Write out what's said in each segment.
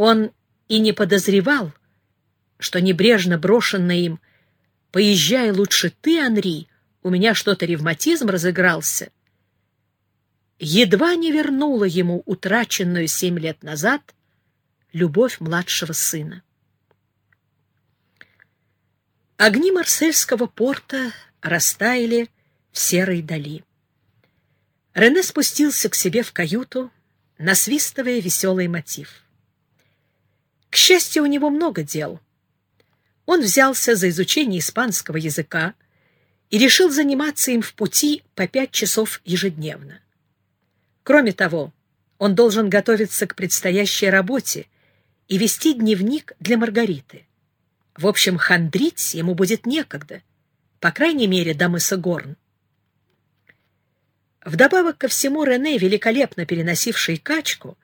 Он и не подозревал, что небрежно брошенное им «Поезжай лучше ты, Анри, у меня что-то ревматизм разыгрался», едва не вернула ему утраченную семь лет назад любовь младшего сына. Огни Марсельского порта растаяли в серой дали. Рене спустился к себе в каюту, насвистывая веселый мотив. К счастью, у него много дел. Он взялся за изучение испанского языка и решил заниматься им в пути по пять часов ежедневно. Кроме того, он должен готовиться к предстоящей работе и вести дневник для Маргариты. В общем, хандрить ему будет некогда, по крайней мере, до мыса Горн. Вдобавок ко всему Рене, великолепно переносивший качку,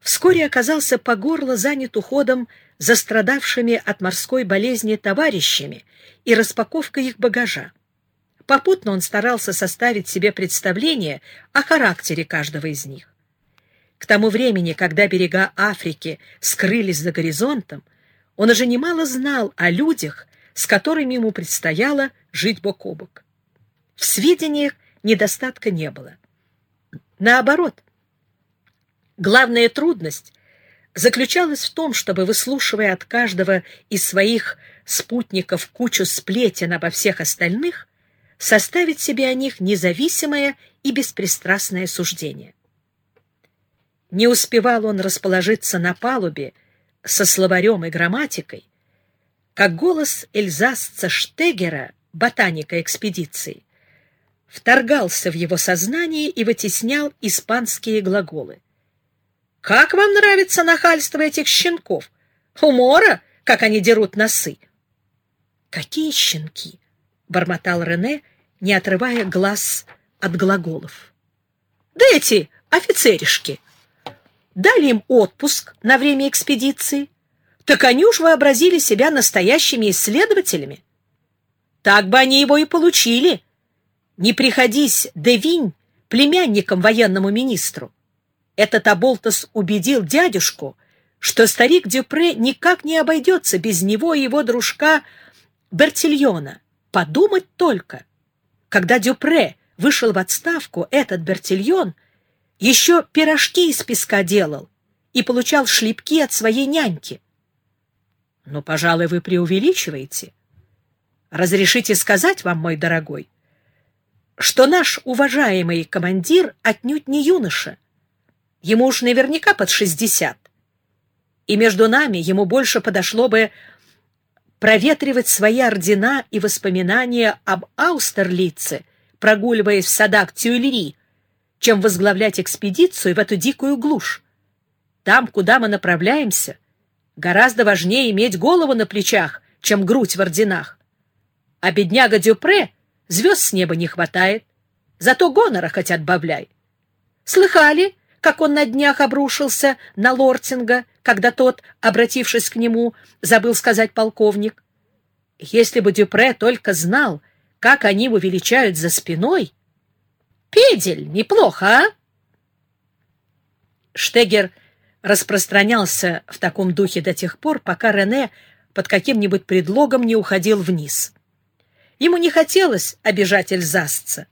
вскоре оказался по горло занят уходом за страдавшими от морской болезни товарищами и распаковкой их багажа. Попутно он старался составить себе представление о характере каждого из них. К тому времени, когда берега Африки скрылись за горизонтом, он уже немало знал о людях, с которыми ему предстояло жить бок о бок. В сведениях недостатка не было. Наоборот, главная трудность заключалась в том, чтобы, выслушивая от каждого из своих спутников кучу сплетен обо всех остальных, составить себе о них независимое и беспристрастное суждение. Не успевал он расположиться на палубе со словарем и грамматикой, как голос эльзасца Штегера, ботаника экспедиции, вторгался в его сознание и вытеснял испанские глаголы. «Как вам нравится нахальство этих щенков? Умора, как они дерут носы!» «Какие щенки?» — бормотал Рене, не отрывая глаз от глаголов. «Да эти офицеришки! Дали им отпуск на время экспедиции, так они уж вообразили себя настоящими исследователями. Так бы они его и получили. Не приходись Девинь племянником военному министру. Этот Аболтас убедил дядюшку, что старик Дюпре никак не обойдется без него и его дружка Бертильона. Подумать только, когда Дюпре вышел в отставку, этот Бертильон еще пирожки из песка делал и получал шлепки от своей няньки. Но, пожалуй, вы преувеличиваете. Разрешите сказать вам, мой дорогой, что наш уважаемый командир отнюдь не юноша. Ему уж наверняка под шестьдесят. И между нами ему больше подошло бы проветривать свои ордена и воспоминания об Аустерлице, прогуливаясь в садах Тюильри, чем возглавлять экспедицию в эту дикую глушь. Там, куда мы направляемся, гораздо важнее иметь голову на плечах, чем грудь в орденах. А бедняга Дюпре звезд с неба не хватает, зато гонора хоть отбавляй. Слыхали, как он на днях обрушился на Лортинга, когда тот, обратившись к нему, забыл сказать полковник. Если бы Дюпре только знал, как они его величают за спиной... Педель, неплохо, а? Штегер распространялся в таком духе до тех пор, пока Рене под каким-нибудь предлогом не уходил вниз. Ему не хотелось обижать Эльзасца,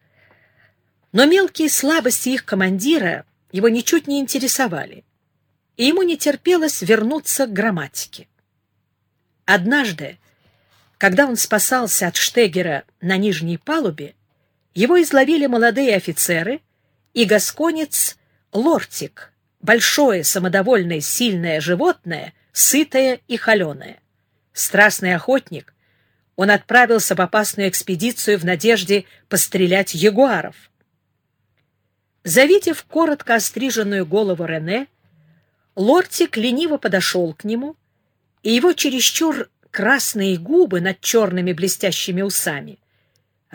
но мелкие слабости их командира его ничуть не интересовали, и ему не терпелось вернуться к грамматике. Однажды, когда он спасался от Штегера на нижней палубе, его изловили молодые офицеры и гасконец Лортик, большое, самодовольное, сильное животное, сытое и холеное. Страстный охотник, он отправился в опасную экспедицию в надежде пострелять ягуаров. Завидев коротко остриженную голову Рене, Лортик лениво подошел к нему, и его чересчур красные губы над черными блестящими усами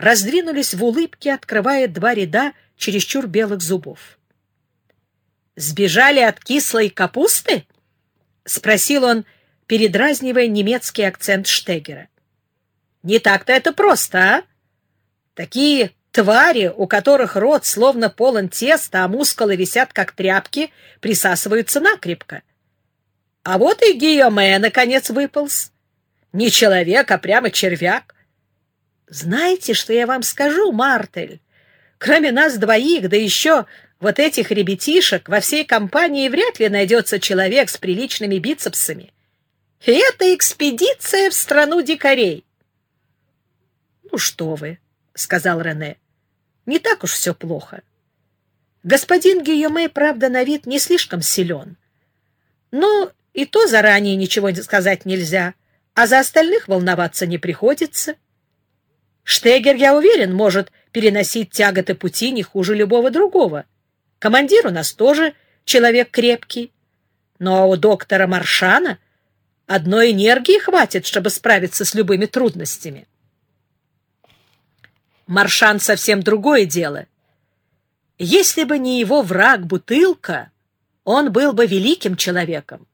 раздвинулись в улыбке, открывая два ряда чересчур белых зубов. «Сбежали от кислой капусты?» — спросил он, передразнивая немецкий акцент Штегера. «Не так-то это просто, а? Такие Твари, у которых рот словно полон теста, а мускулы висят как тряпки, присасываются накрепко. А вот и Гийоме, наконец, выполз. Не человек, а прямо червяк. Знаете, что я вам скажу, Мартель? Кроме нас двоих, да еще вот этих ребятишек, во всей компании вряд ли найдется человек с приличными бицепсами. И это экспедиция в страну дикарей. — Ну что вы, — сказал Рене, — не так уж все плохо. Господин Гийоме, правда, на вид не слишком силен. Но и то заранее ничего сказать нельзя, а за остальных волноваться не приходится. Штегер, я уверен, может переносить тяготы пути не хуже любого другого. Командир у нас тоже человек крепкий. Но у доктора Маршана одной энергии хватит, чтобы справиться с любыми трудностями. Маршан совсем другое дело. Если бы не его враг Бутылка, он был бы великим человеком.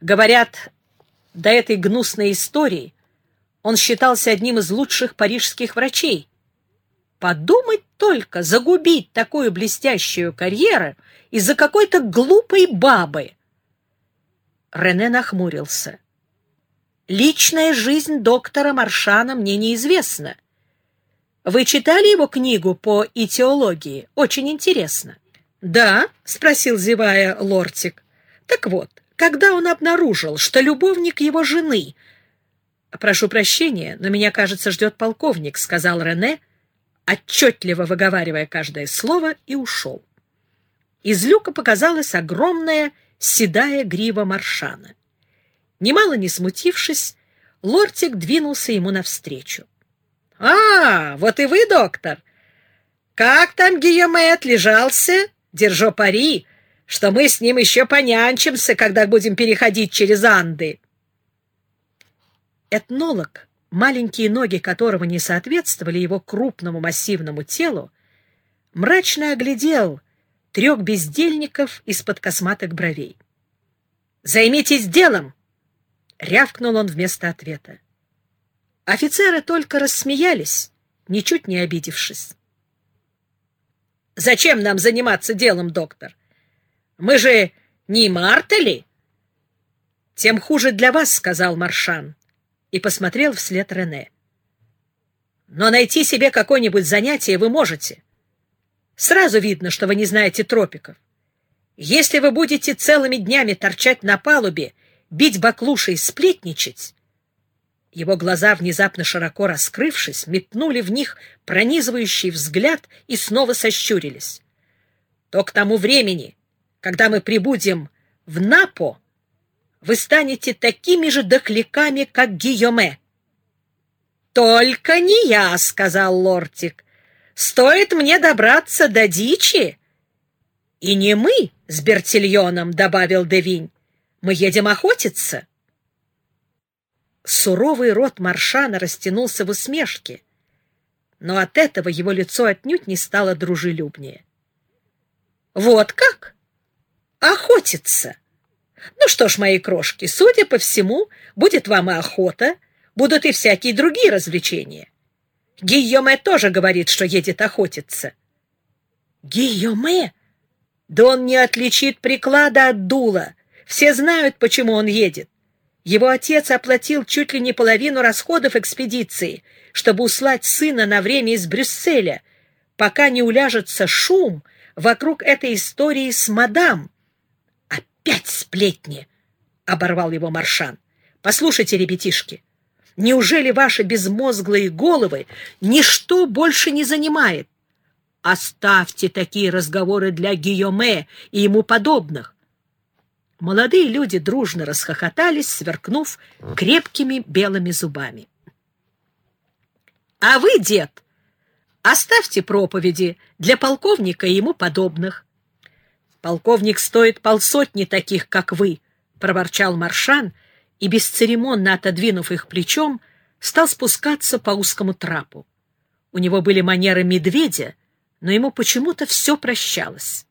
Говорят, до этой гнусной истории он считался одним из лучших парижских врачей. Подумать только, загубить такую блестящую карьеру из-за какой-то глупой бабы. Рене нахмурился. Личная жизнь доктора Маршана мне неизвестна. Вы читали его книгу по этиологии? Очень интересно. Да, спросил зевая лортик. Так вот, когда он обнаружил, что любовник его жены... Прошу прощения, но меня, кажется, ждет полковник, сказал Рене, отчетливо выговаривая каждое слово, и ушел. Из люка показалась огромная седая грива маршана. Немало не смутившись, лортик двинулся ему навстречу. — А, вот и вы, доктор! Как там Гийоме отлежался? Держу пари, что мы с ним еще понянчимся, когда будем переходить через Анды. Этнолог, маленькие ноги которого не соответствовали его крупному массивному телу, мрачно оглядел трех бездельников из-под косматых бровей. «Займитесь делом!» — рявкнул он вместо ответа. Офицеры только рассмеялись, ничуть не обидевшись. «Зачем нам заниматься делом, доктор? Мы же не мартели?» «Тем хуже для вас», — сказал Маршан, и посмотрел вслед Рене. «Но найти себе какое-нибудь занятие вы можете. Сразу видно, что вы не знаете тропиков. Если вы будете целыми днями торчать на палубе, бить баклуши и сплетничать, его глаза, внезапно широко раскрывшись, метнули в них пронизывающий взгляд и снова сощурились. То к тому времени, когда мы прибудем в Напо, вы станете такими же дохляками, как Гийоме. «Только не я», — сказал Лортик. «Стоит мне добраться до дичи». «И не мы с Бертильоном», — добавил Девинь. «Мы едем охотиться». Суровый рот Маршана растянулся в усмешке, но от этого его лицо отнюдь не стало дружелюбнее. «Вот как? Охотиться! Ну что ж, мои крошки, судя по всему, будет вам и охота, будут и всякие другие развлечения. Гийоме тоже говорит, что едет охотиться». «Гийоме? Да он не отличит приклада от дула. Все знают, почему он едет. Его отец оплатил чуть ли не половину расходов экспедиции, чтобы услать сына на время из Брюсселя, пока не уляжется шум вокруг этой истории с мадам. «Опять сплетни!» — оборвал его Маршан. «Послушайте, ребятишки, неужели ваши безмозглые головы ничто больше не занимает? Оставьте такие разговоры для Гийоме и ему подобных. Молодые люди дружно расхохотались, сверкнув крепкими белыми зубами. — А вы, дед, оставьте проповеди для полковника и ему подобных. — Полковник стоит полсотни таких, как вы, — проворчал Маршан, и, бесцеремонно отодвинув их плечом, стал спускаться по узкому трапу. У него были манеры медведя, но ему почему-то все прощалось.